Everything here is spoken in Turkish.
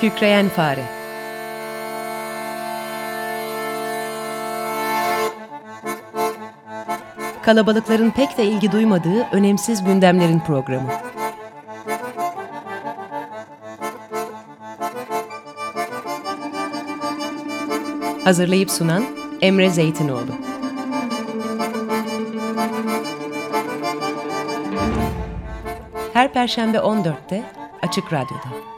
Kükreyen Fare Kalabalıkların pek de ilgi duymadığı önemsiz gündemlerin programı. Hazırlayıp sunan Emre Zeytinoğlu. Her Perşembe 14'te Açık Radyo'da.